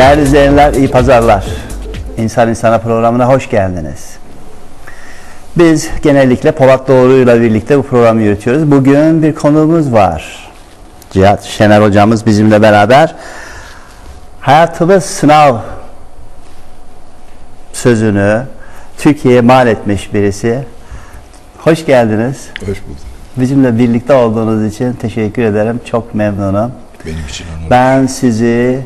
Değerli izleyenler, iyi pazarlar. İnsan İnsana programına hoş geldiniz. Biz genellikle Polat Doğru ile birlikte bu programı yürütüyoruz. Bugün bir konuğumuz var. Cihat Şener hocamız bizimle beraber. Hayatımız sınav sözünü Türkiye'ye mal etmiş birisi. Hoş geldiniz. Hoş bulduk. Bizimle birlikte olduğunuz için teşekkür ederim. Çok memnunum. Benim için onur. Ben sizi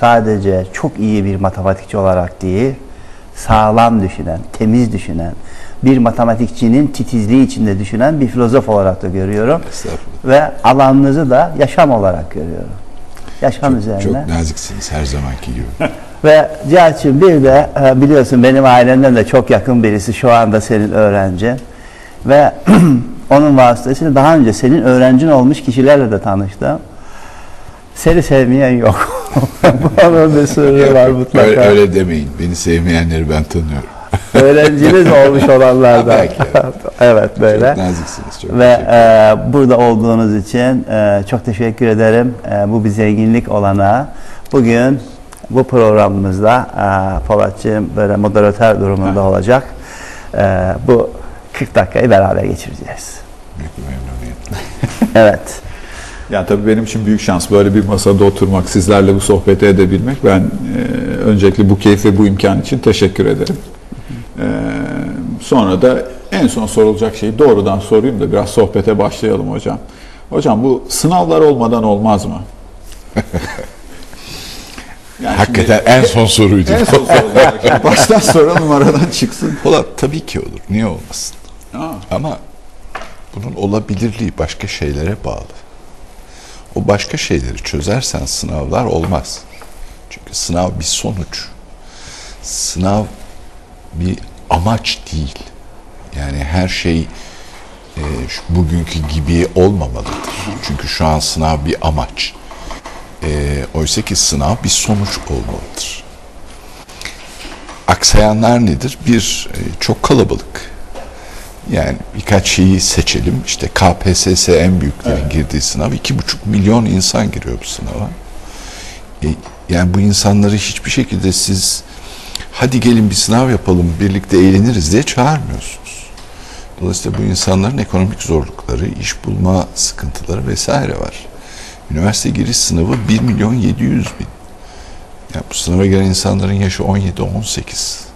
sadece çok iyi bir matematikçi olarak değil, sağlam düşünen, temiz düşünen, bir matematikçinin titizliği içinde düşünen bir filozof olarak da görüyorum. Ve alanınızı da yaşam olarak görüyorum. Yaşam Çok, üzerine. çok naziksiniz her zamanki gibi. Ve Cihat'cığım bir de e, biliyorsun benim ailemden de çok yakın birisi şu anda senin öğrencin. Ve onun vasıtasıyla daha önce senin öğrencin olmuş kişilerle de tanıştım. Seni sevmeyen yok. Bir sırrı var mutlaka. öyle, öyle demeyin. Beni sevmeyenleri ben tanıyorum. Öğrenciniz olmuş olanlardan. Belki, evet böyle. Çok naziksiniz. Çok Ve e, burada olduğunuz için e, çok teşekkür ederim. E, bu bir zenginlik olana. Bugün bu programımızda e, Polatcığım böyle moderatör durumunda olacak. E, bu 40 dakikayı beraber geçireceğiz. Büyük memnuniyetle. Evet. Yani tabii benim için büyük şans böyle bir masada oturmak, sizlerle bu sohbeti edebilmek. Ben e, öncelikle bu keyif ve bu imkan için teşekkür ederim. E, sonra da en son sorulacak şeyi doğrudan sorayım da biraz sohbete başlayalım hocam. Hocam bu sınavlar olmadan olmaz mı? Yani Hakikaten en son soruydu. şimdi en son sorulacak. Baştan soralım aradan çıksın. Polat tabii ki olur. Niye olmasın? Aa, Ama bunun olabilirliği başka şeylere bağlı. O başka şeyleri çözersen sınavlar olmaz. Çünkü sınav bir sonuç. Sınav bir amaç değil. Yani her şey e, bugünkü gibi olmamalıdır. Çünkü şu an sınav bir amaç. E, oysa ki sınav bir sonuç olmalıdır. Aksayanlar nedir? Bir, e, çok kalabalık. Yani birkaç şeyi seçelim. İşte KPSS en büyüklerin girdiği sınav. iki buçuk milyon insan giriyor bu sınava. E, yani bu insanları hiçbir şekilde siz hadi gelin bir sınav yapalım birlikte eğleniriz diye çağırmıyorsunuz. Dolayısıyla bu insanların ekonomik zorlukları, iş bulma sıkıntıları vesaire var. Üniversite giriş sınavı 1 milyon 700 bin. Yani bu sınava giren insanların yaşı 17-18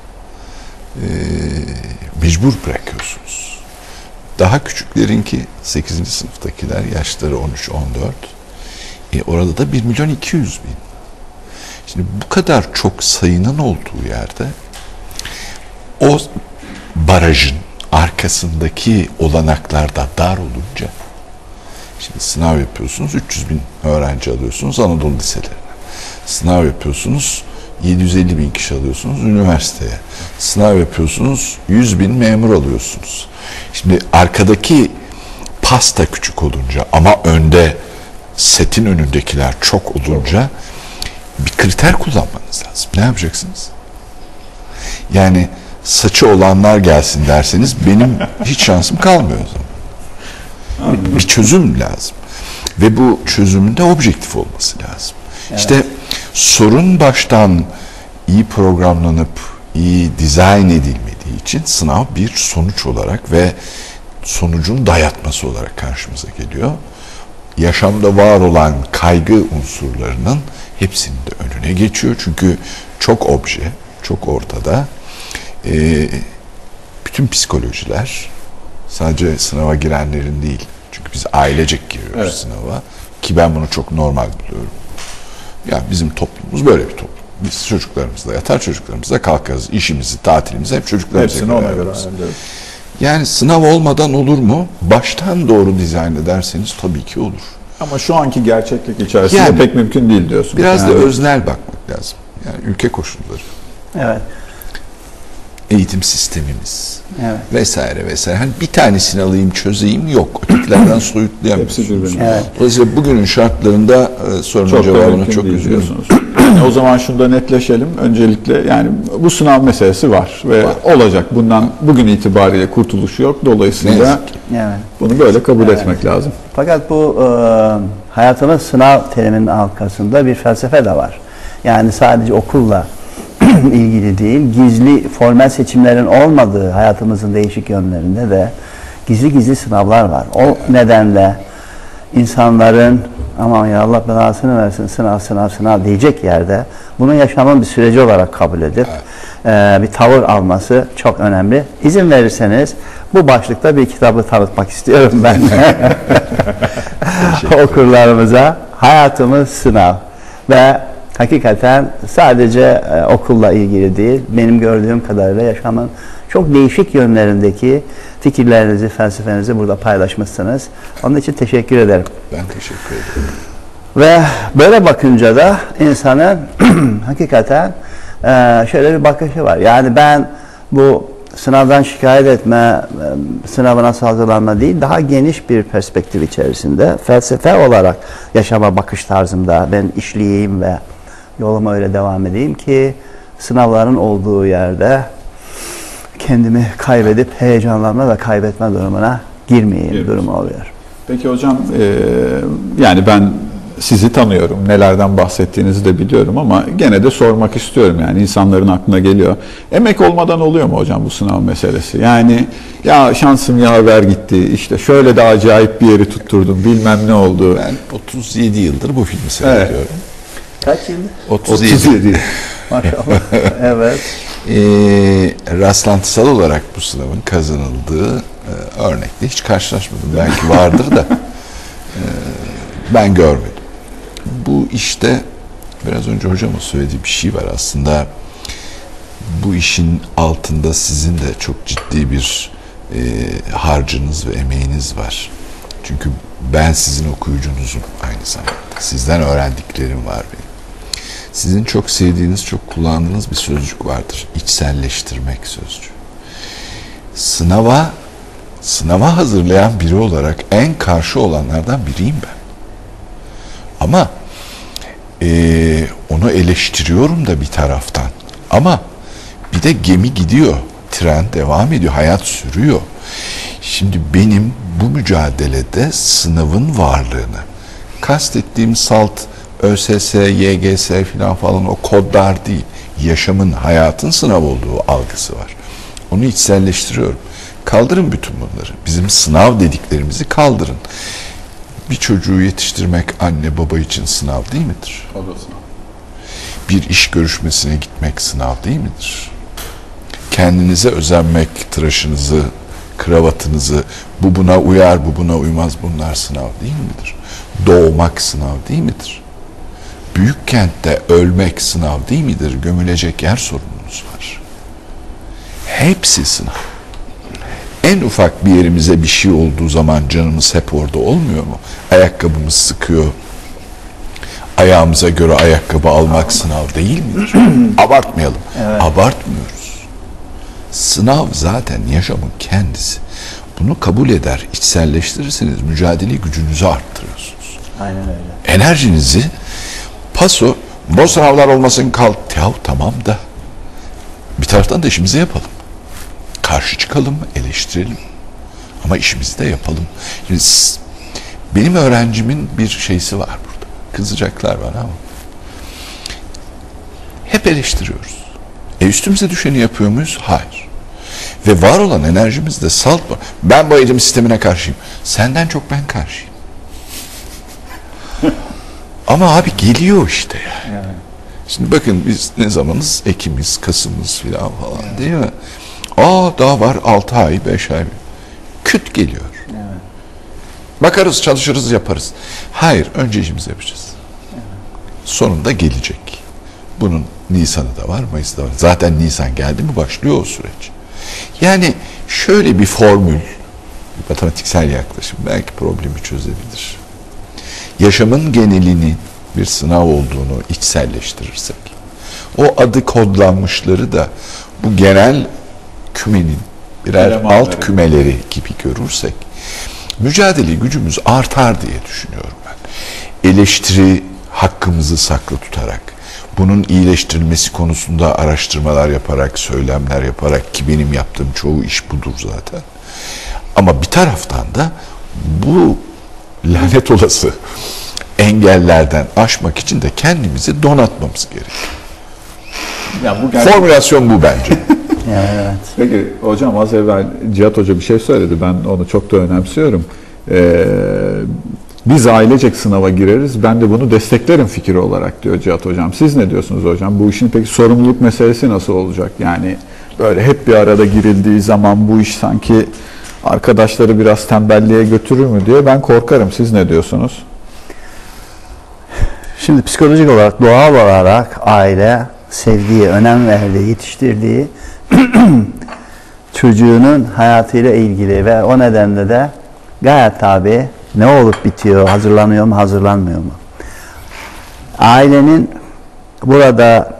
mecbur bırakıyorsunuz. Daha küçüklerinki 8. sınıftakiler yaşları 13-14. E orada da 1 milyon 200 bin. Şimdi bu kadar çok sayının olduğu yerde o barajın arkasındaki olanaklar da dar olunca şimdi sınav yapıyorsunuz 300 bin öğrenci alıyorsunuz Anadolu liselerine. Sınav yapıyorsunuz 750 bin kişi alıyorsunuz üniversiteye. Sınav yapıyorsunuz 100 bin memur alıyorsunuz. Şimdi arkadaki pasta küçük olunca ama önde setin önündekiler çok olunca bir kriter kullanmanız lazım. Ne yapacaksınız? Yani saçı olanlar gelsin derseniz benim hiç şansım kalmıyor o zaman. Bir çözüm lazım. Ve bu çözümün de objektif olması lazım. İşte sorun baştan iyi programlanıp iyi dizayn edilmediği için sınav bir sonuç olarak ve sonucun dayatması olarak karşımıza geliyor. Yaşamda var olan kaygı unsurlarının hepsinin de önüne geçiyor. Çünkü çok obje, çok ortada. Ee, bütün psikolojiler sadece sınava girenlerin değil. Çünkü biz ailecek giriyoruz Evet. sınava. Ki ben bunu çok normal buluyorum. Ya bizim toplumumuz böyle bir toplum. Biz çocuklarımızla yatar, çocuklarımızla kalkarız. İşimizi, tatilimizi hep çocuklarımıza hepsini ona göre ayarlıyoruz. Yani sınav olmadan olur mu? Baştan doğru dizayn ederseniz tabii ki olur. Ama şu anki gerçeklik içerisinde Yani- pek mümkün değil diyorsunuz. Biraz Yani da öznel bakmak lazım. Yani ülke koşulları, Evet. Eğitim sistemimiz Evet. vesaire vesaire. Hani bir tanesini alayım çözeyim yok. Ötekilerden Hepsi soyutlayamıyorsunuz. birbirine. Evet. Dolayısıyla bugünün şartlarında e, sorunun Çok cevabını çok diyorsunuz. o zaman şunu da netleşelim. Öncelikle yani bu sınav meselesi var ve Var. olacak. Bundan bugün itibariyle kurtuluş yok. Dolayısıyla. Evet. bunu böyle kabul etmek lazım. Fakat bu e, hayatımız sınav teriminin arkasında bir felsefe de var. Yani sadece okulla ilgili değil, gizli formel seçimlerin olmadığı hayatımızın değişik yönlerinde de gizli gizli sınavlar var. O nedenle insanların aman ya Allah belasını versin sınav sınav sınav diyecek yerde bunu yaşamın bir süreci olarak kabul edip e, bir tavır alması çok önemli. İzin verirseniz bu başlıkta bir kitabı tanıtmak istiyorum ben okurlarımıza. Hayatımız sınav ve hakikaten sadece e, okulla ilgili değil, benim gördüğüm kadarıyla yaşamın çok değişik yönlerindeki fikirlerinizi, felsefenizi burada paylaşmışsınız. Onun için teşekkür ederim. Ben teşekkür ederim. Ve böyle bakınca da insanın hakikaten e, şöyle bir bakışı var. Yani ben bu sınavdan şikayet etme, e, sınava nasıl hazırlanma değil, daha geniş bir perspektif içerisinde felsefe olarak yaşama bakış tarzımda ben işleyeyim ve yoluma öyle devam edeyim ki sınavların olduğu yerde kendimi kaybedip heyecanlanma ve kaybetme durumuna girmeyeyim Evet. durumu oluyor. Peki hocam e, yani ben sizi tanıyorum. Nelerden bahsettiğinizi de biliyorum ama gene de sormak istiyorum yani insanların aklına geliyor. Emek olmadan oluyor mu hocam bu sınav meselesi? Yani ya şansım yaver gitti işte şöyle de acayip bir yeri tutturdum bilmem ne oldu. Ben 37 yıldır bu filmi seyrediyorum. Kaç yıldır? 37. 37. Maşallah. evet. Ee, rastlantısal olarak bu sınavın kazanıldığı e, örnekle hiç karşılaşmadım. Belki vardır da e, ben görmedim. Bu işte biraz önce hocamın söylediği bir şey var aslında. Bu işin altında sizin de çok ciddi bir e, harcınız ve emeğiniz var. Çünkü ben sizin okuyucunuzum aynı zamanda. Sizden öğrendiklerim var benim. Sizin çok sevdiğiniz, çok kullandığınız bir sözcük vardır. İçselleştirmek sözcüğü. Sınava, sınava hazırlayan biri olarak en karşı olanlardan biriyim ben. Ama eee, onu eleştiriyorum da bir taraftan. Ama bir de gemi gidiyor, tren devam ediyor, hayat sürüyor. Şimdi benim bu mücadelede sınavın varlığını, kastettiğim salt, ÖSS, YGS falan falan o kodlar değil, yaşamın, hayatın sınav olduğu algısı var. Onu içselleştiriyorum. Kaldırın bütün bunları. Bizim sınav dediklerimizi kaldırın. Bir çocuğu yetiştirmek anne baba için sınav değil midir? Bir iş görüşmesine gitmek sınav değil midir? Kendinize özenmek, tıraşınızı, kravatınızı, bu buna uyar, bu buna uymaz bunlar sınav değil midir? Doğmak sınav değil midir? Büyük kentte ölmek sınav değil midir? Gömülecek yer sorunumuz var. Hepsi sınav. En ufak bir yerimize bir şey olduğu zaman canımız hep orada olmuyor mu? Ayakkabımız sıkıyor. Ayağımıza göre ayakkabı almak sınav değil midir? Abartmayalım. Abartmıyoruz. Sınav zaten yaşamın kendisi. Bunu kabul eder, içselleştirirseniz mücadele gücünüzü arttırıyorsunuz. Aynen öyle. Enerjinizi paso, bu sınavlar olmasın kal. Ya tamam da bir taraftan da işimizi yapalım. Karşı çıkalım, eleştirelim. Ama işimizi de yapalım. Şimdi benim öğrencimin bir şeysi var burada. Kızacaklar bana ama. Hep eleştiriyoruz. E üstümüze düşeni yapıyor muyuz? Hayır. Ve var olan enerjimizde salt var. Ben bu eğitim sistemine karşıyım. Senden çok ben karşıyım. Ama abi geliyor işte yani. Şimdi bakın biz ne zamanız? Ekimiz, Kasım'ız filan falan değil mi? Aa daha var 6 ay, 5 ay. Küt geliyor. Bakarız, çalışırız, yaparız. Hayır, önce işimizi yapacağız. Sonunda gelecek. Bunun Nisan'ı da var, Mayıs'ı da var. Zaten Nisan geldi mi başlıyor o süreç. Yani şöyle bir formül, bir matematiksel yaklaşım belki problemi çözebilir. Yaşamın genelini bir sınav olduğunu içselleştirirsek, o adı kodlanmışları da bu genel kümenin birer Elemanları. alt kümeleri gibi görürsek, mücadele gücümüz artar diye düşünüyorum ben. Eleştiri hakkımızı saklı tutarak, bunun iyileştirilmesi konusunda araştırmalar yaparak, söylemler yaparak ki benim yaptığım çoğu iş budur zaten. Ama bir taraftan da bu lanet olası engellerden aşmak için de kendimizi donatmamız gerekiyor. Yani bu gerçek- Formülasyon bu bence. Yani evet. Peki hocam az evvel Cihat Hoca bir şey söyledi. Ben onu çok da önemsiyorum. Ee, biz ailecek sınava gireriz. Ben de bunu desteklerim fikri olarak diyor Cihat Hocam. Siz ne diyorsunuz hocam? Bu işin peki sorumluluk meselesi nasıl olacak? Yani böyle hep bir arada girildiği zaman bu iş sanki arkadaşları biraz tembelliğe götürür mü diye ben korkarım. Siz ne diyorsunuz? Şimdi psikolojik olarak doğal olarak aile sevdiği, önem verdiği, yetiştirdiği çocuğunun hayatıyla ilgili ve o nedenle de gayet tabi ne olup bitiyor, hazırlanıyor mu, hazırlanmıyor mu? Ailenin burada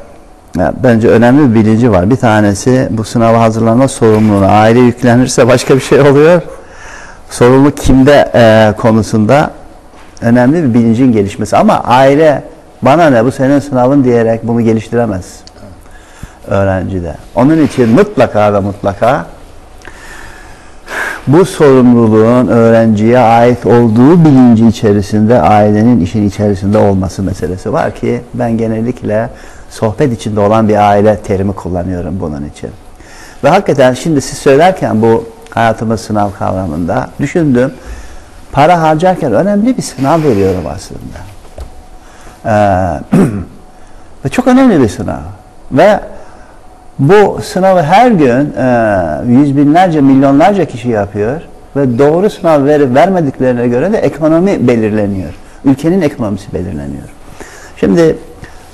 ya, bence önemli bir bilinci var. Bir tanesi bu sınava hazırlanma sorumluluğu. Aile yüklenirse başka bir şey oluyor. Sorumluluk kimde e, konusunda önemli bir bilincin gelişmesi. Ama aile bana ne bu senin sınavın diyerek bunu geliştiremez öğrencide. Onun için mutlaka ve mutlaka bu sorumluluğun öğrenciye ait olduğu bilinci içerisinde ailenin işin içerisinde olması meselesi var ki ben genellikle sohbet içinde olan bir aile terimi kullanıyorum bunun için. Ve hakikaten şimdi siz söylerken bu hayatımız sınav kavramında düşündüm. Para harcarken önemli bir sınav veriyorum aslında. Ee, ve çok önemli bir sınav. Ve bu sınavı her gün e, yüz binlerce, milyonlarca kişi yapıyor ve doğru sınav verip vermediklerine göre de ekonomi belirleniyor. Ülkenin ekonomisi belirleniyor. Şimdi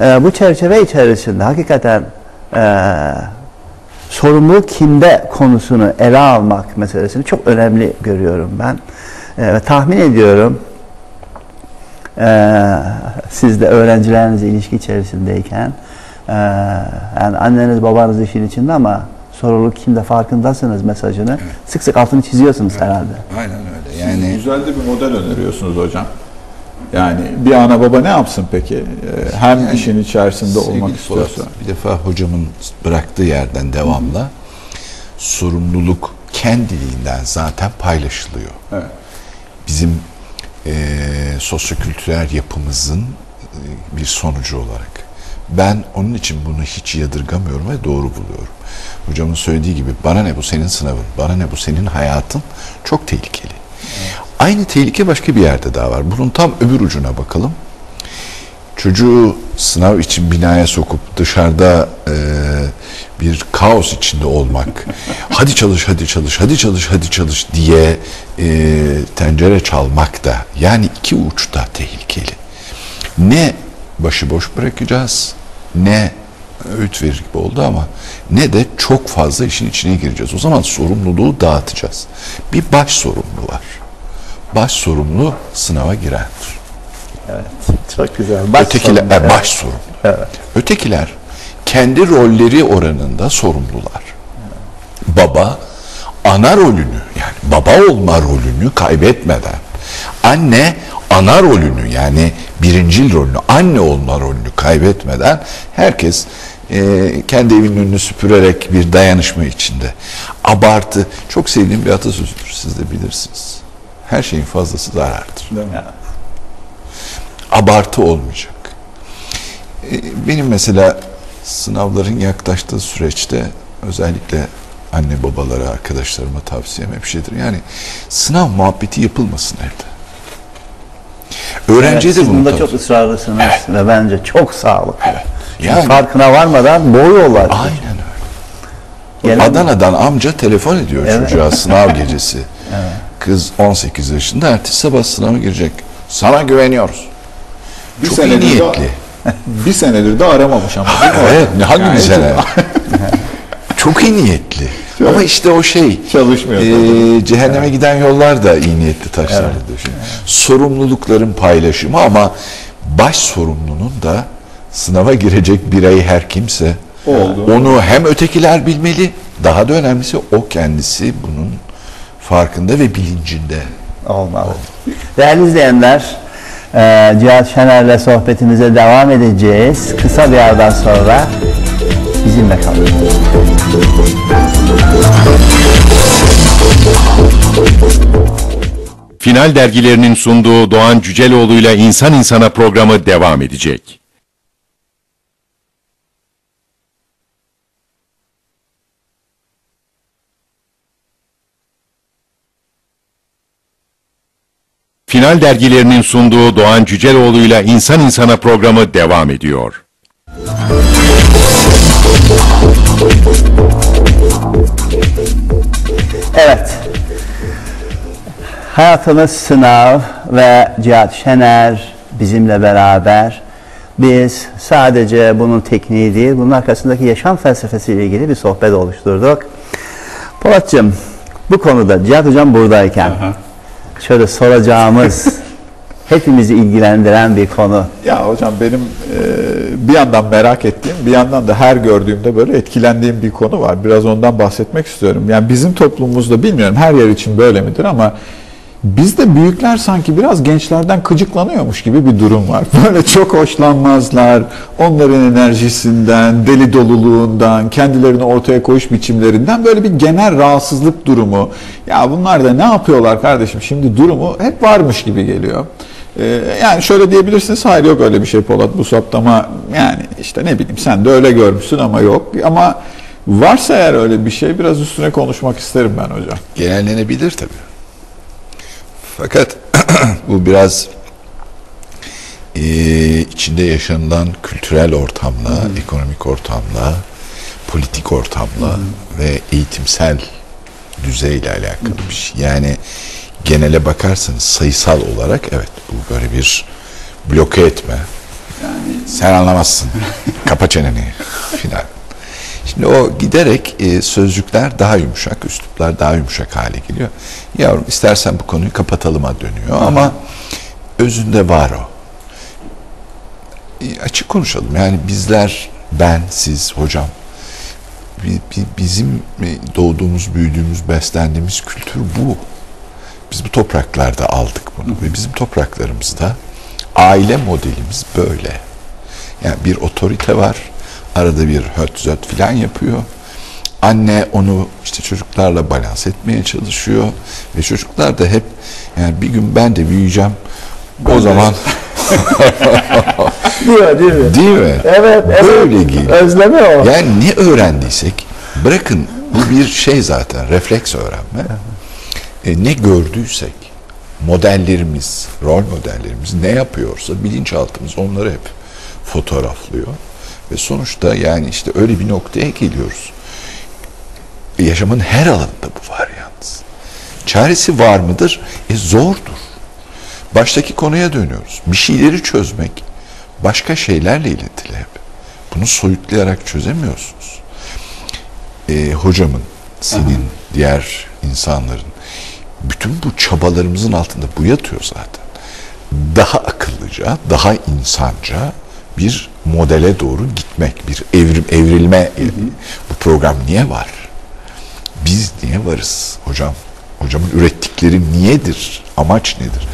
e, bu çerçeve içerisinde hakikaten e, sorumluluk kimde konusunu ele almak meselesini çok önemli görüyorum ben. E, ve tahmin ediyorum e, siz de öğrencilerinizle ilişki içerisindeyken ee, yani anneniz babanız işin içinde ama sorumluluk kimde farkındasınız mesajını sık sık altını çiziyorsunuz herhalde. Aynen öyle. Yani Yani güzel de bir model öneriyorsunuz hocam. Yani bir ana baba ne yapsın peki? Ee, Hem Yani işin içerisinde olmak Polat, istiyorsa. Bir defa hocamın bıraktığı yerden devamla sorumluluk kendiliğinden zaten paylaşılıyor. Evet. Bizim eee sosyokültürel yapımızın e, bir sonucu olarak. Ben onun için bunu hiç yadırgamıyorum ve doğru buluyorum. Hocamın söylediği gibi bana ne bu senin sınavın, bana ne bu senin hayatın çok tehlikeli. Aynı tehlike başka bir yerde daha var. Bunun tam öbür ucuna bakalım. Çocuğu sınav için binaya sokup dışarıda e, bir kaos içinde olmak, hadi çalış, hadi çalış, hadi çalış, hadi çalış diye e, tencere çalmak da yani iki uçta tehlikeli. Ne başıboş bırakacağız, ne öğüt verir gibi oldu ama ne de çok fazla işin içine gireceğiz. O zaman sorumluluğu dağıtacağız. Bir baş sorumlu var. Baş sorumlu sınava girendir. Çok güzel. Ötekiler sorumlu, e, evet. baş sorumlu. Evet. Ötekiler kendi rolleri oranında sorumlular. Baba ana rolünü yani baba olma rolünü kaybetmeden anne ana rolünü yani birincil rolünü anne olma rolünü kaybetmeden herkes e, kendi evinin önünü süpürerek bir dayanışma içinde. Abartı çok sevdiğim bir atasözüdür siz de bilirsiniz. Her şeyin fazlası zarardır Değil mi? abartı olmayacak. E, Benim mesela sınavların yaklaştığı süreçte özellikle anne babalara, arkadaşlarıma tavsiyem hep şeydir. Yani sınav muhabbeti yapılmasın evde. Öğrenciye Evet, de bunu bunda çok ısrarlısınız ve bence çok sağlıklı. Yani- Farkına varmadan boğuyorlar. Aynen öyle. Gelen- Adana'dan amca telefon ediyor Evet. çocuğa sınav gecesi. Kız 18 yaşında ertesi sabah sınava girecek. Sana güveniyoruz. Bir Çok iyi niyetli. bir senedir de aramamış ama. mi? Evet, ne hangi Yani sene? çok- Çok iyi niyetli. Ama işte o şey Çalışmıyor eee, cehenneme giden yollar da iyi niyetli taşlarla döşenir. Sorumlulukların paylaşımı ama baş sorumlunun da sınava girecek birey her kimse Oldu. onu hem ötekiler bilmeli daha da önemlisi o kendisi bunun farkında ve bilincinde. Olmalı. Değerli izleyenler, e, Cihat Şener'le sohbetimize devam edeceğiz. Kısa bir aradan sonra bizimle kalın. Final dergilerinin sunduğu Doğan Cüceloğlu ile İnsan İnsana programı devam edecek. Final dergilerinin sunduğu Doğan Cüceloğlu ile İnsan İnsana programı devam ediyor. Evet. Hayatımız sınav ve Cihat Şener bizimle beraber biz sadece bunun tekniği değil, bunun arkasındaki yaşam felsefesiyle ilgili bir sohbet oluşturduk. Polatcığım, bu konuda Cihat Hocam buradayken şöyle soracağımız, hepimizi ilgilendiren bir konu. Ya hocam benim e, bir yandan merak ettiğim, bir yandan da her gördüğümde böyle etkilendiğim bir konu var. Biraz ondan bahsetmek istiyorum. Yani bizim toplumumuzda bilmiyorum her yer için böyle midir ama bizde büyükler sanki biraz gençlerden gıcıklanıyormuş gibi bir durum var. Böyle çok hoşlanmazlar. Onların enerjisinden, deli doluluğundan, kendilerini ortaya koyuş biçimlerinden böyle bir genel rahatsızlık durumu. Ya bunlar da ne yapıyorlar kardeşim? Şimdi durumu hep varmış gibi geliyor. Ee, yani şöyle diyebilirsiniz, hayır yok öyle bir şey Polat bu saptama yani işte ne bileyim sen de öyle görmüşsün ama yok. Ama varsa eğer öyle bir şey biraz üstüne konuşmak isterim ben hocam. Genellenebilir tabii. Fakat bu biraz e, içinde yaşanılan kültürel ortamla, ekonomik ortamla, politik ortamla ve eğitimsel düzeyle alakalı bir şey. Yani genele bakarsanız sayısal olarak evet bu böyle bir bloke etme. Sen anlamazsın. Kapa çeneni filan. Şimdi o giderek e, sözcükler daha yumuşak, üsluplar daha yumuşak hale geliyor. Yavrum istersen bu konuyu kapatalıma dönüyor ama özünde var o. E, açık konuşalım yani bizler, ben, siz, hocam bi- bi- bizim e, doğduğumuz, büyüdüğümüz, beslendiğimiz kültür bu. Biz bu topraklarda aldık bunu ve bizim topraklarımızda aile modelimiz böyle. Yani bir otorite var, arada bir höt zöt filan yapıyor. Anne onu işte çocuklarla balans etmeye çalışıyor ve çocuklar da hep yani bir gün ben de büyüyeceğim. O zaman Diyor değil mi? değil mi? Evet, evet. Böyle geliyor. Özlemi o. Yani ne öğrendiysek bırakın bu bir şey zaten refleks öğrenme. E, ne gördüysek modellerimiz, rol modellerimiz ne yapıyorsa bilinçaltımız onları hep fotoğraflıyor. Ve sonuçta yani işte öyle bir noktaya geliyoruz. E, yaşamın her alanında bu var yalnız. Çaresi var mıdır? E zordur. Baştaki konuya dönüyoruz. Bir şeyleri çözmek başka şeylerle ilintili hep. Bunu soyutlayarak çözemiyorsunuz. E, hocamın, senin, diğer insanların bütün bu çabalarımızın altında bu yatıyor zaten. Daha akıllıca, daha insanca bir modele doğru gitmek, bir evrim, evrilme. Bu program niye var? Biz niye varız hocam? Hocamın ürettikleri niyedir? Amaç nedir?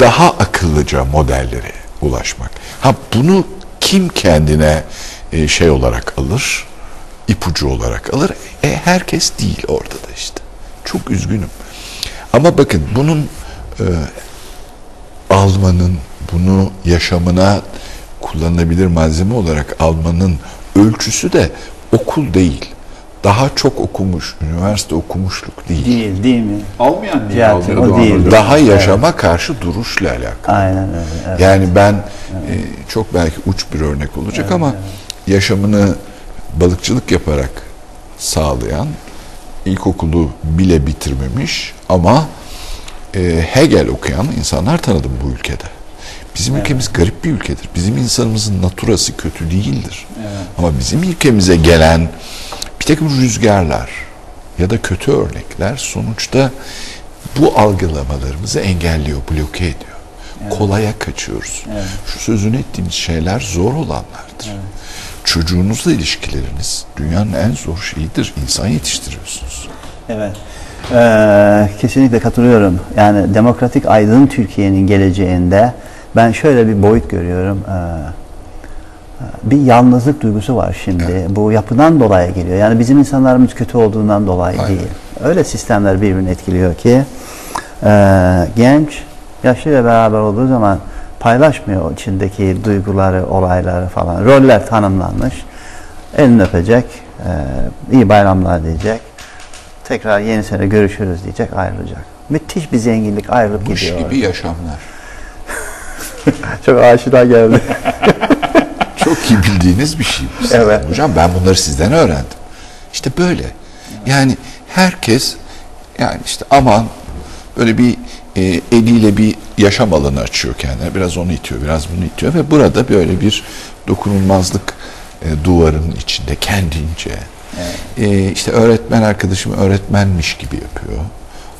Daha akıllıca modellere ulaşmak. Ha bunu kim kendine e, şey olarak alır? ipucu olarak alır. E herkes değil orada da işte. Çok üzgünüm. Ama bakın bunun e, almanın, bunu yaşamına kullanılabilir malzeme olarak almanın ölçüsü de okul değil. Daha çok okumuş, üniversite okumuşluk değil. Değil, değil mi? Almayan Cihat, almıyor o değil. Daha yaşama karşı duruşla alakalı. Aynen öyle. Evet. Yani ben e, çok belki uç bir örnek olacak ama yaşamını balıkçılık yaparak sağlayan ilkokulu bile bitirmemiş ama e, Hegel okuyan insanlar tanıdım bu ülkede. Bizim ülkemiz garip bir ülkedir. Bizim insanımızın naturası kötü değildir. Ama bizim ülkemize gelen bir takım rüzgarlar ya da kötü örnekler sonuçta bu algılamalarımızı engelliyor, bloke ediyor. Kolaya kaçıyoruz. Şu sözünü ettiğimiz şeyler zor olanlardır. Çocuğunuzla ilişkileriniz dünyanın en zor şeyidir. İnsan yetiştiriyorsunuz. Evet. Ee, kesinlikle katılıyorum. Yani demokratik aydın Türkiye'nin geleceğinde ben şöyle bir boyut görüyorum. Ee, bir yalnızlık duygusu var şimdi. Bu yapıdan dolayı geliyor. Yani bizim insanlarımız kötü olduğundan dolayı Aynen. değil. Öyle sistemler birbirini etkiliyor ki Ee, genç yaşlıyla beraber olduğu zaman paylaşmıyor içindeki duyguları, olayları falan. Roller tanımlanmış. Elini öpecek, e, iyi bayramlar diyecek. Tekrar yeni sene görüşürüz diyecek, ayrılacak. Müthiş bir zenginlik ayrılıp Kuş gidiyor. gibi yaşamlar. Çok aşina geldi. Çok iyi bildiğiniz bir şey. Evet. Hocam ben bunları sizden öğrendim. İşte böyle. Yani herkes yani işte aman böyle bir e, eliyle bir yaşam alanı açıyor kendine. Biraz onu itiyor, biraz bunu itiyor ve burada böyle bir dokunulmazlık e, duvarının içinde kendince e, işte öğretmen arkadaşım öğretmenmiş gibi yapıyor.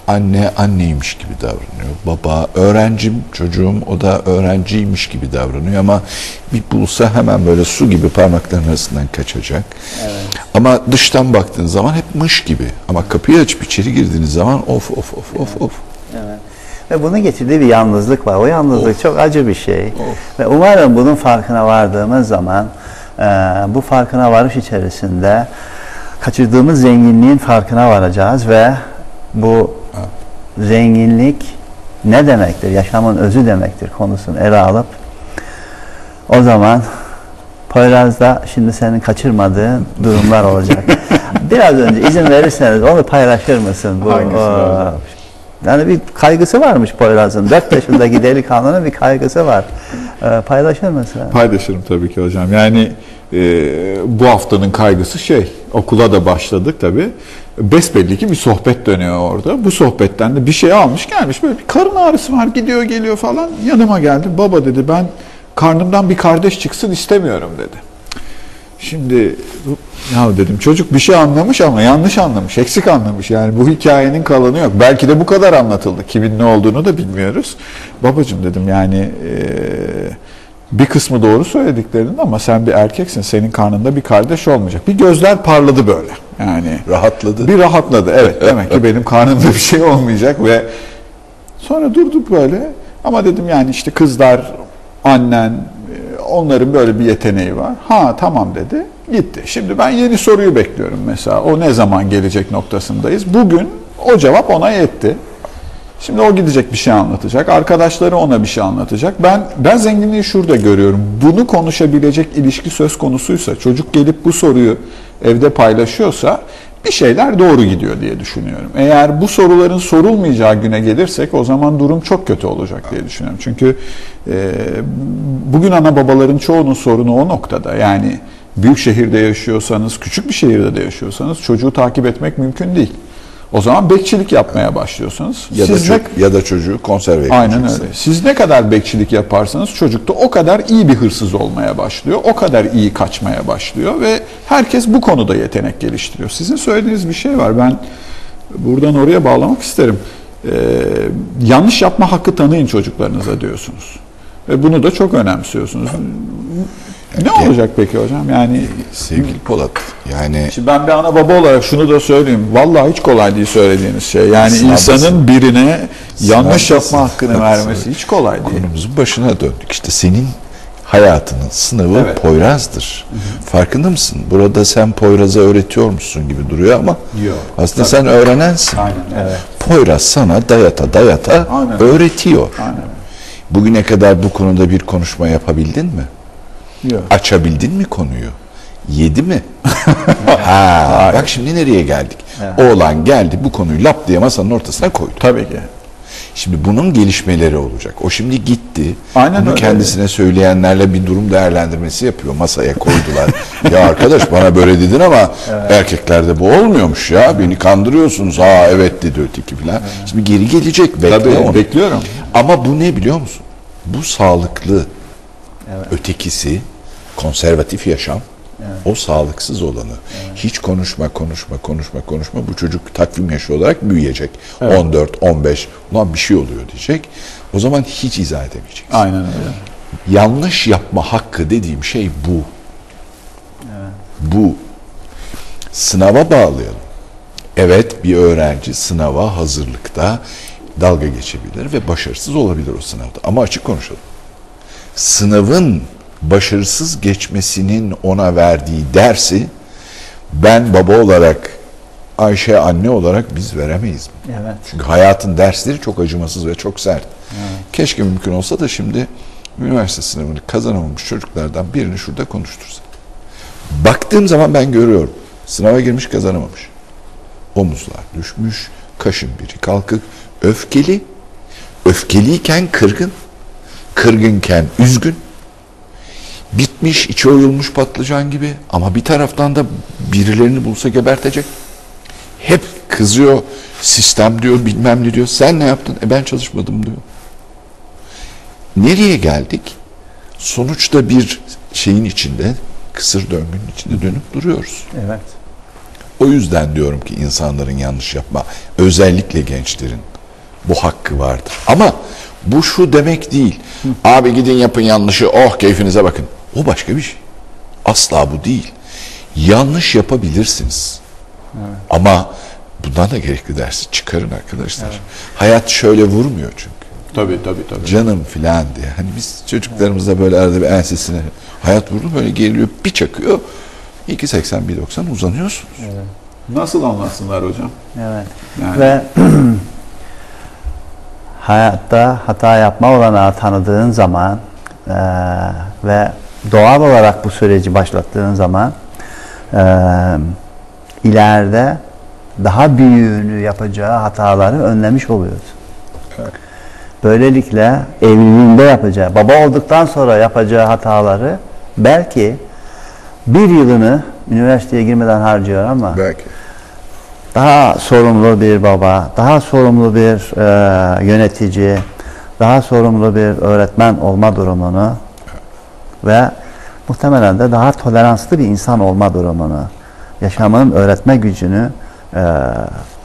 Anne anneymiş gibi davranıyor. Baba öğrencim çocuğum o da öğrenciymiş gibi davranıyor ama bir bulsa hemen böyle su gibi parmaklarının arasından kaçacak. Ama dıştan baktığınız zaman hep mış gibi. Ama kapıyı açıp içeri girdiğiniz zaman of of of of of. Evet. Ve bunun getirdiği bir yalnızlık var. O yalnızlık çok acı bir şey. Ve umarım bunun farkına vardığımız zaman e, bu farkına varış içerisinde kaçırdığımız zenginliğin farkına varacağız ve bu zenginlik ne demektir, yaşamın özü demektir konusunu ele alıp o zaman Poyraz'da şimdi senin kaçırmadığın durumlar olacak. Biraz önce izin verirseniz onu paylaşır mısın? Bu, Hangisi o- yani bir kaygısı varmış Poyraz'ın. 4 yaşındaki delikanlının bir kaygısı var. Ee, paylaşır mısın? Paylaşırım tabii ki hocam. Yani e, bu haftanın kaygısı şey, okula da başladık tabii. Besbelli ki bir sohbet dönüyor orada. Bu sohbetten de bir şey almış gelmiş. Böyle bir karın ağrısı var gidiyor geliyor falan. Yanıma geldi. Baba dedi ben karnımdan bir kardeş çıksın istemiyorum dedi. Şimdi ya dedim çocuk bir şey anlamış ama yanlış anlamış, eksik anlamış. Yani bu hikayenin kalanı yok. Belki de bu kadar anlatıldı. Kimin ne olduğunu da bilmiyoruz. Babacım dedim yani eee, bir kısmı doğru söylediklerinin ama sen bir erkeksin. Senin karnında bir kardeş olmayacak. Bir gözler parladı böyle. Yani Rahatladı. bir rahatladı. Evet demek ki benim karnımda bir şey olmayacak ve sonra durduk böyle. Ama dedim yani işte kızlar, annen, e, onların böyle bir yeteneği var. Ha tamam dedi. Gitti. Şimdi ben yeni soruyu bekliyorum mesela. O ne zaman gelecek noktasındayız. Bugün o cevap ona yetti. Şimdi o gidecek bir şey anlatacak. Arkadaşları ona bir şey anlatacak. Ben ben zenginliği şurada görüyorum. Bunu konuşabilecek ilişki söz konusuysa, çocuk gelip bu soruyu evde paylaşıyorsa bir şeyler doğru gidiyor diye düşünüyorum. Eğer bu soruların sorulmayacağı güne gelirsek o zaman durum çok kötü olacak diye düşünüyorum. Çünkü e, bugün ana babaların çoğunun sorunu o noktada. Yani büyük şehirde yaşıyorsanız, küçük bir şehirde de yaşıyorsanız çocuğu takip etmek mümkün değil. O zaman bekçilik yapmaya başlıyorsunuz. Ya da, Siz ne- ço- ya da çocuğu konserve Aynen öyle. Siz ne kadar bekçilik yaparsanız çocuk da o kadar iyi bir hırsız olmaya başlıyor. O kadar iyi kaçmaya başlıyor ve herkes bu konuda yetenek geliştiriyor. Sizin söylediğiniz bir şey var. Ben buradan oraya bağlamak isterim. Ee, yanlış yapma hakkı tanıyın çocuklarınıza diyorsunuz. Ve bunu da çok önemsiyorsunuz. Ne olacak peki hocam? Yani Sevgili Polat yani Şimdi ben bir ana baba olarak şunu da söyleyeyim. Vallahi hiç kolay değil söylediğiniz şey. Yani Sınavdasın. insanın birine yanlış Sınavdasın. yapma hakkını Sınavdasın. vermesi hiç kolay değil. konumuzun başına döndük. İşte senin hayatının sınavı Evet. Poyraz'dır. Farkında mısın? Burada sen Poyraz'a öğretiyormuşsun gibi duruyor ama Yok. aslında sen öğrenensin. Aynen, evet. Poyraz sana dayata dayata Aynen. öğretiyor. Aynen. Bugüne kadar bu konuda bir konuşma yapabildin mi? Yok. Açabildin mi konuyu? Yedi mi? ha, bak şimdi nereye geldik? Oğlan geldi bu konuyu lap diye masanın ortasına koydu. Tabii ki. Şimdi bunun gelişmeleri olacak. O şimdi gitti. Aynen Bunu öyle. kendisine söyleyenlerle bir durum değerlendirmesi yapıyor. Masaya koydular. ya arkadaş bana böyle dedin ama erkeklerde bu olmuyormuş ya. Beni kandırıyorsunuz. Ha evet dedi öteki filan. Şimdi geri gelecek. Bekle Tabii onu. bekliyorum. Ama bu ne biliyor musun? Bu sağlıklı. Ötekisi konservatif yaşam. O sağlıksız olanı. Hiç konuşma, konuşma, konuşma, konuşma. Bu çocuk takvim yaşı olarak büyüyecek. 14, 15. Ulan bir şey oluyor diyecek. O zaman hiç izah edemeyeceksin. Aynen öyle. Yanlış yapma hakkı dediğim şey bu. Bu. Sınava bağlayalım. Evet bir öğrenci sınava hazırlıkta dalga geçebilir ve başarısız olabilir o sınavda. Ama açık konuşalım. Sınavın başarısız geçmesinin ona verdiği dersi ben baba olarak Ayşe anne olarak biz veremeyiz. Evet. Çünkü hayatın dersleri çok acımasız ve çok sert. Keşke mümkün olsa da şimdi üniversite sınavını kazanamamış çocuklardan birini şurada konuştursa. Baktığım zaman ben görüyorum. Sınava girmiş kazanamamış. Omuzlar düşmüş, kaşın biri kalkık, öfkeli, öfkeliyken kırgın, kırgınken üzgün, bitmiş, içi oyulmuş patlıcan gibi ama bir taraftan da birilerini bulsa gebertecek. Hep kızıyor, sistem diyor, bilmem ne diyor. Sen ne yaptın? E ben çalışmadım diyor. Nereye geldik? Sonuçta bir şeyin içinde, kısır döngünün içinde dönüp duruyoruz. Evet. O yüzden diyorum ki insanların yanlış yapma, özellikle gençlerin bu hakkı vardır. Ama bu şu demek değil. Abi gidin yapın yanlışı, oh keyfinize bakın. O başka bir şey. Asla bu değil. Yanlış yapabilirsiniz. Ama bundan da gerekli dersi çıkarın arkadaşlar. Hayat şöyle vurmuyor çünkü. Tabii tabii tabii. Canım filan diye. Hani biz çocuklarımızda böyle arada bir ensesine hayat vurdu böyle geriliyor bir çakıyor. 2.80 1.90 uzanıyorsunuz. Nasıl anlatsınlar hocam? Evet. Yani- Ve hayatta hata yapma olanağı tanıdığın zaman eee, ve doğal olarak bu süreci başlattığın zaman eee, ileride daha büyüğünü yapacağı hataları önlemiş oluyorsun. Böylelikle evliliğinde yapacağı, baba olduktan sonra yapacağı hataları belki bir yılını üniversiteye girmeden harcıyor ama Belki. Daha sorumlu bir baba, daha sorumlu bir e, yönetici, daha sorumlu bir öğretmen olma durumunu ve muhtemelen de daha toleranslı bir insan olma durumunu, yaşamın öğretme gücünü e,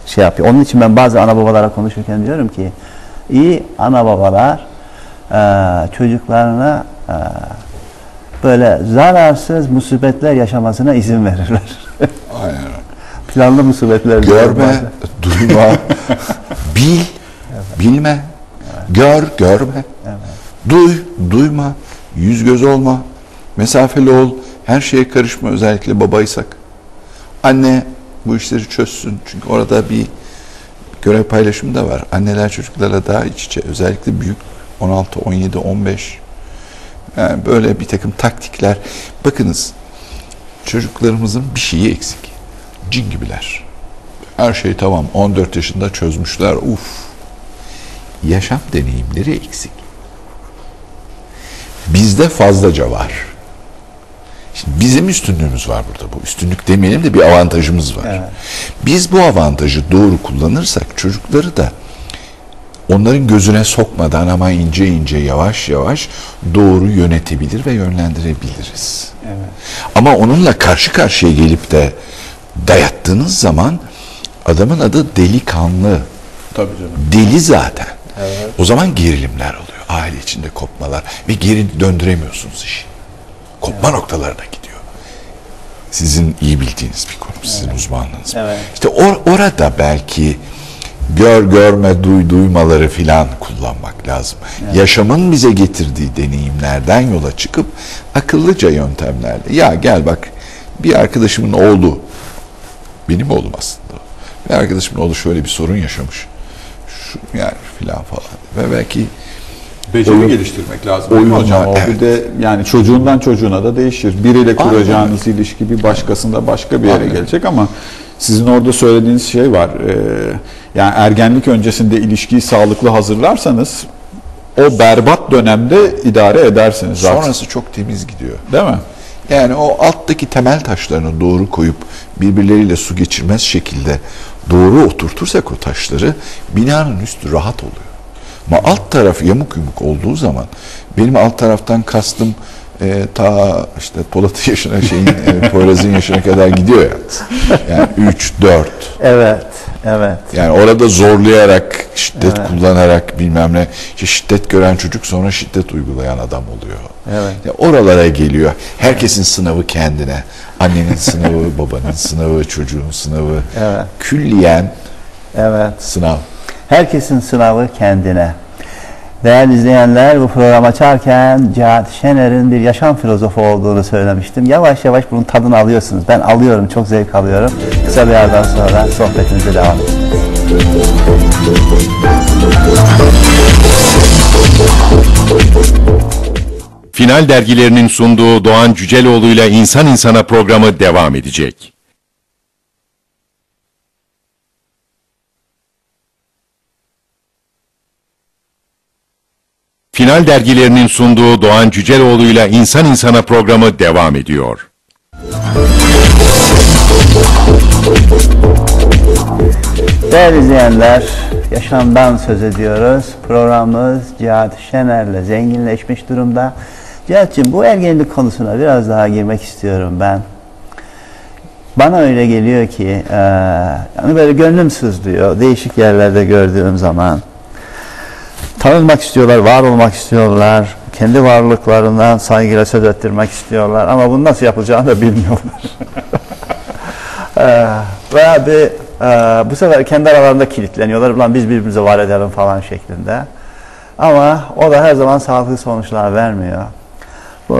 şey yapıyor. Onun için ben bazı ana babalara konuşurken diyorum ki iyi ana babalar e, çocuklarına e, böyle zararsız musibetler yaşamasına izin verirler. Aynen. Planlı musibetler. Görme, duyma, bil, bilme, gör, görme, duy, duyma, yüz göz olma, mesafeli ol, her şeye karışma özellikle babaysak. Anne bu işleri çözsün çünkü orada bir görev paylaşımı da var. Anneler çocuklarla daha iç içe özellikle büyük 16, 17, 15 yani böyle bir takım taktikler. Bakınız çocuklarımızın bir şeyi eksik. Cin gibiler. Her şey tamam. 14 yaşında çözmüşler. Uf. Yaşam deneyimleri eksik. Bizde fazlaca var. Şimdi bizim üstünlüğümüz var burada. Bu üstünlük demeyelim de bir avantajımız var. Biz bu avantajı doğru kullanırsak çocukları da onların gözüne sokmadan ama ince ince yavaş yavaş doğru yönetebilir ve yönlendirebiliriz. Ama onunla karşı karşıya gelip de dayattığınız zaman adamın adı delikanlı. Tabii canım. Deli zaten. O zaman gerilimler oluyor. Aile içinde kopmalar ve geri döndüremiyorsunuz işi. Kopma noktalarına gidiyor. Sizin iyi bildiğiniz bir konu, sizin uzmanlığınız. Evet. İşte or- orada belki gör görme duy duymaları filan kullanmak lazım. Yaşamın bize getirdiği deneyimlerden yola çıkıp akıllıca yöntemlerle ya gel bak bir arkadaşımın oğlu benim oğlum aslında. Bir arkadaşımın oğlu şöyle bir sorun yaşamış. Şu yani filan falan. Ve belki Beceri Oyun- geliştirmek lazım. oyunlar, hocam? O evet. bir de yani çocuğundan çocuğuna da değişir. Biriyle kuracağınız ilişki bir başkasında başka bir yere Aynen. gelecek ama sizin orada söylediğiniz şey var. Ee, yani ergenlik öncesinde ilişkiyi sağlıklı hazırlarsanız o berbat dönemde idare edersiniz sonrası çok temiz gidiyor. Değil mi? Yani o alttaki temel taşlarını doğru koyup birbirleriyle su geçirmez şekilde doğru oturtursak o taşları binanın üstü rahat oluyor. Ama alt taraf yamuk yumuk olduğu zaman benim alt taraftan kastım e, ta işte Polat yaşına şeyin e, Poyraz'ın yaşına kadar gidiyor yalnız. Yani 3 4 Evet, evet. yani orada zorlayarak, şiddet kullanarak bilmem ne. İşte şiddet gören çocuk sonra şiddet uygulayan adam oluyor. Evet. Ya oralara geliyor. Herkesin sınavı kendine. Annenin sınavı, babanın sınavı, çocuğun sınavı. Evet. Külliyen Evet. sınav. Herkesin sınavı kendine. Değerli izleyenler bu program açarken Cihat Şener'in bir yaşam filozofu olduğunu söylemiştim. Yavaş yavaş bunun tadını alıyorsunuz. Ben alıyorum, çok zevk alıyorum. Kısa bir yerden sonra sohbetimize devam edeceğiz. Final dergilerinin sunduğu Doğan Cüceloğlu ile İnsan İnsana programı devam edecek. Final dergilerinin sunduğu Doğan Cüceloğlu ile İnsan İnsana programı devam ediyor. Değerli izleyenler, yaşamdan söz ediyoruz. Programımız Cihat Şener'le zenginleşmiş durumda. Cihat'cığım bu ergenlik konusuna biraz daha girmek istiyorum ben. Bana öyle geliyor ki, eee, yani böyle gönlüm sızlıyor değişik yerlerde gördüğüm zaman. Tanınmak istiyorlar, var olmak istiyorlar. Kendi varlıklarından saygıyla söz ettirmek istiyorlar. Ama bunu nasıl yapılacağını da bilmiyorlar. Ee, veya bir e, bu sefer kendi aralarında kilitleniyorlar. Ulan biz birbirimize var edelim falan şeklinde. Ama o da her zaman sağlıklı sonuçlar vermiyor. Bu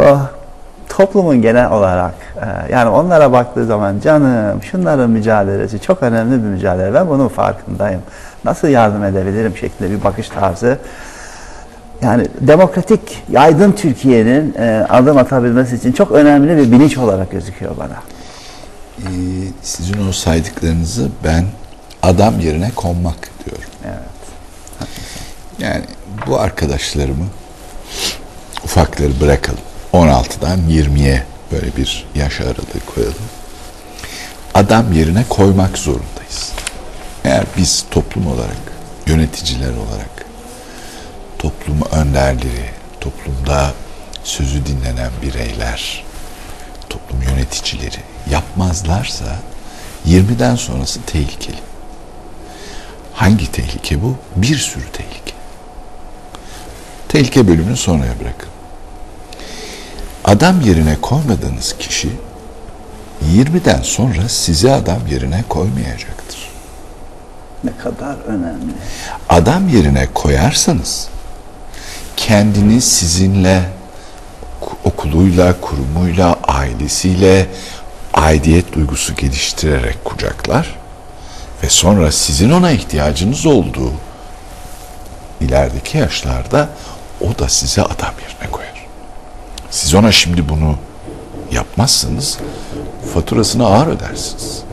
toplumun genel olarak e, yani onlara baktığı zaman canım şunların mücadelesi çok önemli bir mücadele. Ben bunun farkındayım. Nasıl yardım edebilirim şeklinde bir bakış tarzı. Yani demokratik, yaygın Türkiye'nin e, adım atabilmesi için çok önemli bir bilinç olarak gözüküyor bana. Ee, sizin o saydıklarınızı ben adam yerine konmak diyorum. Evet. Yani bu arkadaşlarımı ufakları bırakalım. 16'dan 20'ye böyle bir yaş aralığı koyalım. Adam yerine koymak zorundayız. Eğer biz toplum olarak, yöneticiler olarak, toplum önderleri, toplumda sözü dinlenen bireyler, toplum yöneticileri yapmazlarsa 20'den sonrası tehlikeli. Hangi tehlike bu? Bir sürü tehlike. Tehlike bölümünü sonraya bırakın. Adam yerine koymadığınız kişi 20'den sonra sizi adam yerine koymayacaktır. Ne kadar önemli. Adam yerine koyarsanız kendini sizinle okuluyla, kurumuyla, ailesiyle aidiyet duygusu geliştirerek kucaklar ve sonra sizin ona ihtiyacınız olduğu ilerideki yaşlarda o da size adam yerine koyar. Siz ona şimdi bunu yapmazsanız faturasını ağır ödersiniz.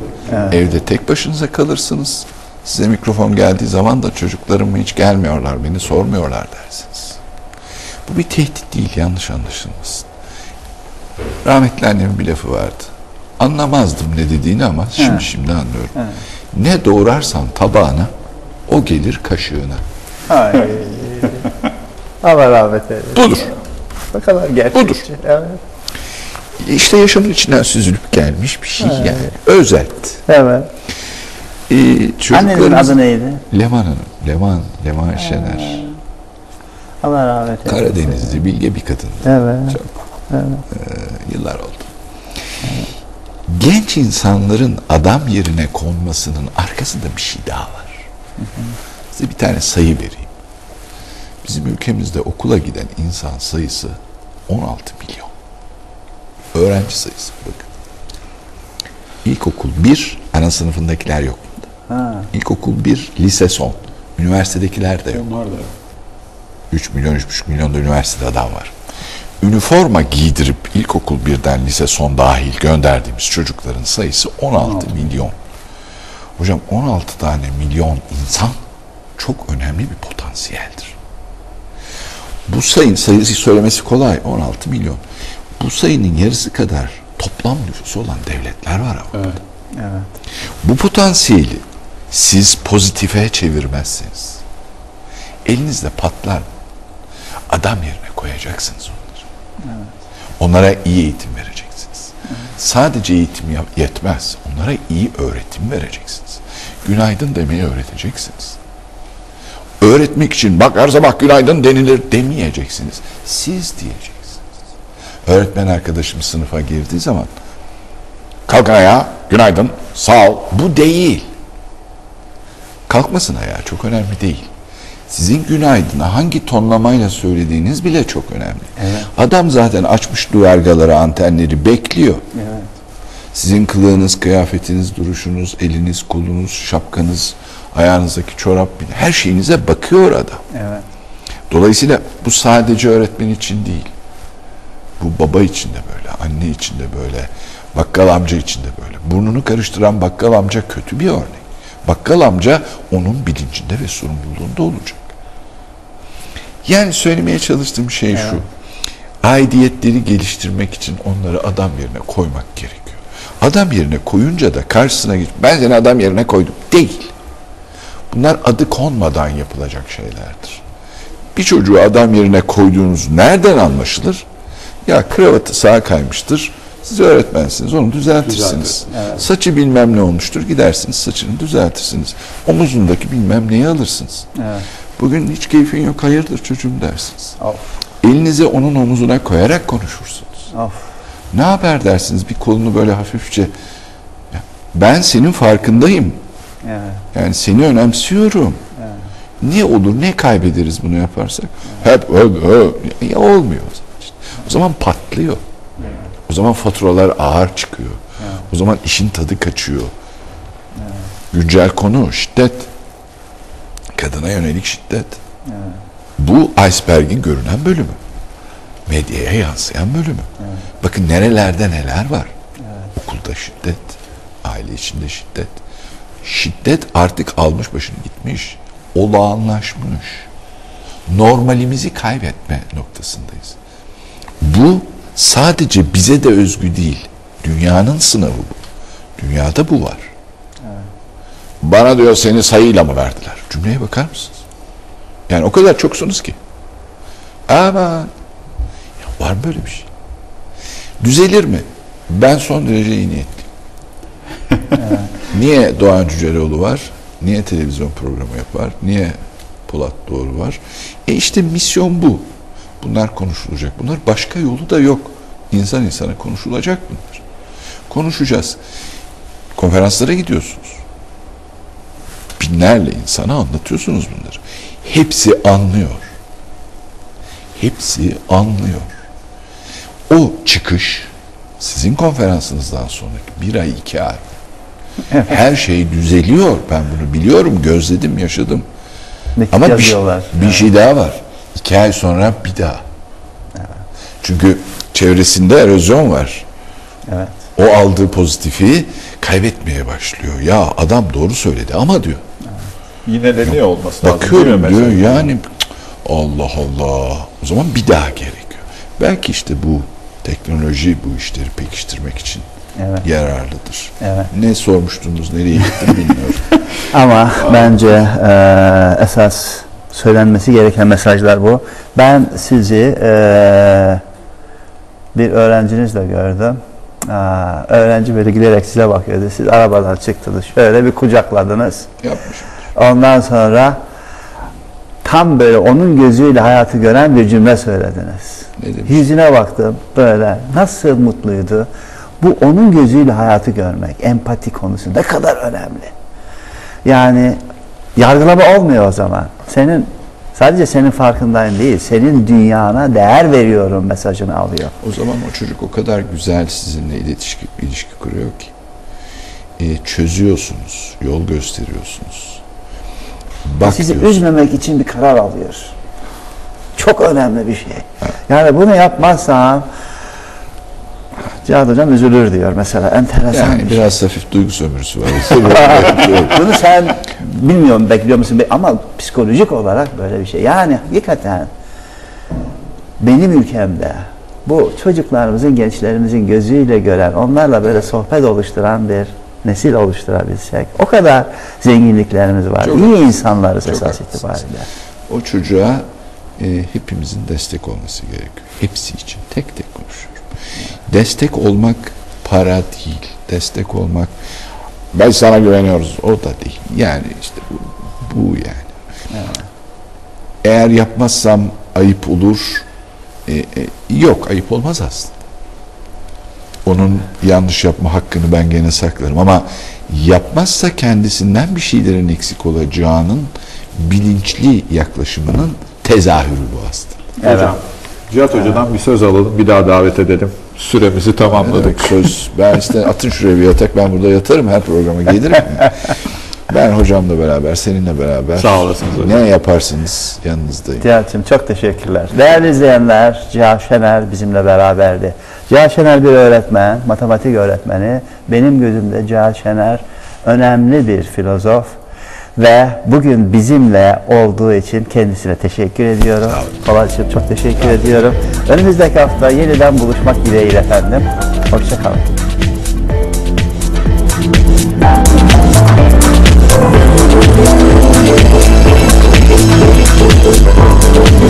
Evde tek başınıza kalırsınız. Size mikrofon geldiği zaman da çocuklarım hiç gelmiyorlar, beni sormuyorlar dersiniz. Bu bir tehdit değil, yanlış anlaşılmasın. Rahmetli annemin bir lafı vardı. Anlamazdım ne dediğini ama şimdi şimdi anlıyorum. Ne doğrarsan tabağına, o gelir kaşığına. Hay. Allah rahmet eylesin. Budur. Ne kadar gerçekçi. Budur. Evet. İşte yaşamın içinden süzülüp gelmiş bir şey yani. Özet. Evet. Ee, Annenin çocuklarımız- adı neydi? Leman Hanım. Leman, Leman Şener. Allah rahmet eylesin. Karadenizli bilge bir kadın. Evet. Çok. Ee, yıllar oldu. Genç insanların adam yerine konmasının arkasında bir şey daha var. Size bir tane sayı vereyim. Bizim ülkemizde okula giden insan sayısı 16 milyon. Öğrenci sayısı bakın. İlkokul 1, ana sınıfındakiler yok. Ha. İlkokul 1, lise son. Üniversitedekiler de yok. Onlar da 3 milyon, 3,5 milyon da üniversitede adam var. Üniforma giydirip ilkokul birden lise son dahil gönderdiğimiz çocukların sayısı 16 milyon. Hocam 16 tane milyon insan çok önemli bir potansiyeldir. Bu sayın sayısı söylemesi kolay 16 milyon. Bu sayının yarısı kadar toplam nüfusu olan devletler var ama. evet. Evet. Bu potansiyeli siz pozitife çevirmezseniz elinizde patlar. Adam yerine koyacaksınız onları. Onlara iyi eğitim vereceksiniz. Sadece eğitim yetmez. Onlara iyi öğretim vereceksiniz. Günaydın demeyi öğreteceksiniz. Öğretmek için bak her sabah günaydın denilir demeyeceksiniz. Siz diyeceksiniz. Öğretmen arkadaşım sınıfa girdiği zaman Kalkın ayağa, günaydın, sağ ol. Bu değil. Kalkmasın ayağa, çok önemli değil. Sizin günaydını hangi tonlamayla söylediğiniz bile çok önemli. Adam zaten açmış duvargaları, antenleri bekliyor. Evet. Sizin kılığınız, kıyafetiniz, duruşunuz, eliniz, kolunuz, şapkanız, ayağınızdaki çorap, her şeyinize bakıyor adam. Evet. Dolayısıyla bu sadece öğretmen için değil. Bu baba için de böyle, anne için de böyle, bakkal amca için de böyle. Burnunu karıştıran bakkal amca kötü bir örnek. Bakkal amca onun bilincinde ve sorumluluğunda olacak. Yani söylemeye çalıştığım şey şu. Aidiyetleri geliştirmek için onları adam yerine koymak gerekiyor. Adam yerine koyunca da karşısına geç. Ben seni adam yerine koydum. Değil. Bunlar adı konmadan yapılacak şeylerdir. Bir çocuğu adam yerine koyduğunuz nereden anlaşılır? Ya kravatı sağa kaymıştır. Siz öğretmensiniz onu düzeltirsiniz. Saçı bilmem ne olmuştur. Gidersiniz saçını düzeltirsiniz. Omuzundaki bilmem neyi alırsınız. Evet. Bugün hiç keyfin yok hayırdır çocuğum dersiniz. Of. Elinizi onun omuzuna koyarak konuşursunuz. Of. Ne haber dersiniz bir kolunu böyle hafifçe. Ben senin farkındayım. Evet. Yani seni önemsiyorum. Ne olur ne kaybederiz bunu yaparsak? Hep ö, ö. Ya olmuyor o zaman. O zaman patlıyor. O zaman faturalar ağır çıkıyor. O zaman işin tadı kaçıyor. Güncel konu şiddet. Kadına yönelik şiddet. Bu iceberg'in görünen bölümü. Medyaya yansıyan bölümü. Bakın nerelerde neler var. Okulda şiddet, aile içinde şiddet. Şiddet artık almış başını gitmiş. Olağanlaşmış. Normalimizi kaybetme noktasındayız. Bu sadece bize de özgü değil. Dünyanın sınavı bu. Dünyada bu var. Bana diyor seni sayıyla mı verdiler? Cümleye bakar mısınız? Yani o kadar çoksunuz ki. Ama ya var mı böyle bir şey? Düzelir mi? Ben son derece iyi niyetliyim. Niye Doğan Cüceloğlu var? Niye televizyon programı yapar? Niye Polat Doğru var? E işte misyon bu. Bunlar konuşulacak. Bunlar başka yolu da yok. İnsan insana konuşulacak bunlar. Konuşacağız. Konferanslara gidiyorsunuz. Binlerle insana anlatıyorsunuz bunları. Hepsi anlıyor. Hepsi anlıyor. O çıkış sizin konferansınızdan sonraki bir ay, iki ay. Her şey düzeliyor. Ben bunu biliyorum, gözledim, yaşadım. Mektup Ama bir, yazıyorlar. bir şey daha var. İki ay sonra bir daha. Çünkü çevresinde erozyon var. Evet. O aldığı pozitifi kaybetmeye başlıyor. Ya adam doğru söyledi ama diyor. Yine de ne olması lazım? Bakıyorum diyor mesela? yani Allah Allah. O zaman bir daha gerekiyor. Belki işte bu teknoloji bu işleri pekiştirmek için Evet. yararlıdır. Evet. Ne sormuştunuz, nereye gittim bilmiyorum. Ama bence e, esas söylenmesi gereken mesajlar bu. Ben sizi e, bir öğrencinizle gördüm. Aa, öğrenci böyle gülerek size bakıyordu. Siz arabadan çıktınız. Şöyle bir kucakladınız. Yapmışım. Ondan sonra tam böyle onun gözüyle hayatı gören bir cümle söylediniz. Ne demiş? Yüzüne baktım böyle nasıl mutluydu. Bu onun gözüyle hayatı görmek, empati konusu ne kadar önemli. Yani yargılama olmuyor o zaman. Senin sadece senin farkındayım değil, senin dünyana değer veriyorum mesajını alıyor. O zaman o çocuk o kadar güzel sizinle iletişki, ilişki kuruyor ki. E, çözüyorsunuz, yol gösteriyorsunuz. Bak Sizi diyorsun. üzmemek için bir karar alıyor. Çok önemli bir şey. Yani bunu yapmazsam Cihat Hocam üzülür diyor mesela. Enteresan Yani bir şey. biraz hafif duygu sömürüsü var. Bunu sen bilmiyorum bekliyor musun ama psikolojik olarak böyle bir şey. Yani hakikaten benim ülkemde bu çocuklarımızın, gençlerimizin gözüyle gören, onlarla böyle sohbet oluşturan bir nesil oluşturabilsek. O kadar zenginliklerimiz var. Çok İyi insanlarız Çok esas haklısınız. itibariyle. o çocuğa e, hepimizin destek olması gerekiyor. Hepsi için. Tek tek. Destek olmak para değil. Destek olmak ben sana güveniyoruz. O da değil. Yani işte bu, bu yani. Eğer yapmazsam ayıp olur. E, e, yok ayıp olmaz aslında. Onun yanlış yapma hakkını ben gene saklarım ama yapmazsa kendisinden bir şeylerin eksik olacağının bilinçli yaklaşımının tezahürü bu aslında. Hocam, Cihat Hoca'dan bir söz alalım, bir daha davet edelim. Süremizi tamamladık. Demek söz. Ben işte atın şuraya bir yatak. Ben burada yatarım. Her programa gelirim. ben hocamla beraber, seninle beraber. Sağ olasınız hocam. Ne yaparsınız yanınızdayım. Cihat'cığım çok teşekkürler. Değerli izleyenler, Cihat Şener bizimle beraberdi. Cihat Şener bir öğretmen, matematik öğretmeni. Benim gözümde Cihat Şener önemli bir filozof ve bugün bizimle olduğu için kendisine teşekkür ediyorum. Polatçığım çok teşekkür ediyorum. Önümüzdeki hafta yeniden buluşmak dileğiyle efendim. Hoşçakalın. Thank